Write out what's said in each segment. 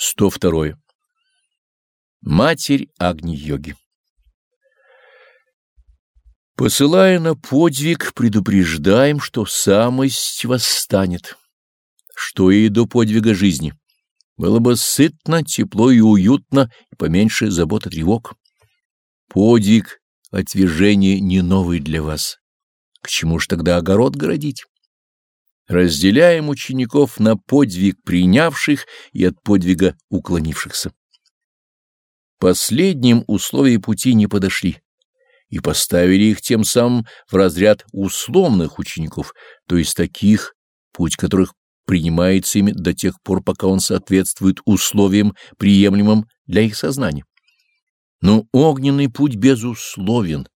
102. Матерь Агни-йоги Посылая на подвиг, предупреждаем, что самость восстанет, что и до подвига жизни. Было бы сытно, тепло и уютно, и поменьше забот и тревог. Подвиг отвержения не новый для вас. К чему ж тогда огород городить? Разделяем учеников на подвиг принявших и от подвига уклонившихся. Последним условия пути не подошли и поставили их тем самым в разряд условных учеников, то есть таких, путь которых принимается ими до тех пор, пока он соответствует условиям, приемлемым для их сознания. Но огненный путь безусловен,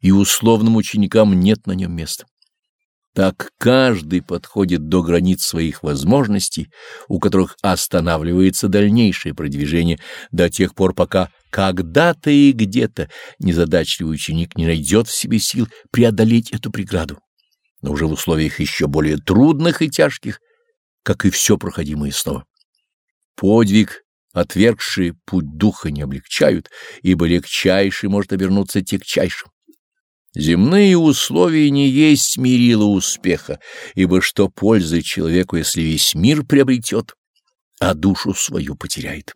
и условным ученикам нет на нем места. Так каждый подходит до границ своих возможностей, у которых останавливается дальнейшее продвижение до тех пор, пока когда-то и где-то незадачливый ученик не найдет в себе сил преодолеть эту преграду, но уже в условиях еще более трудных и тяжких, как и все проходимое снова. Подвиг, отвергший путь духа, не облегчают, ибо легчайший может обернуться тягчайшим. Земные условия не есть мерило успеха, ибо что пользы человеку, если весь мир приобретет, а душу свою потеряет.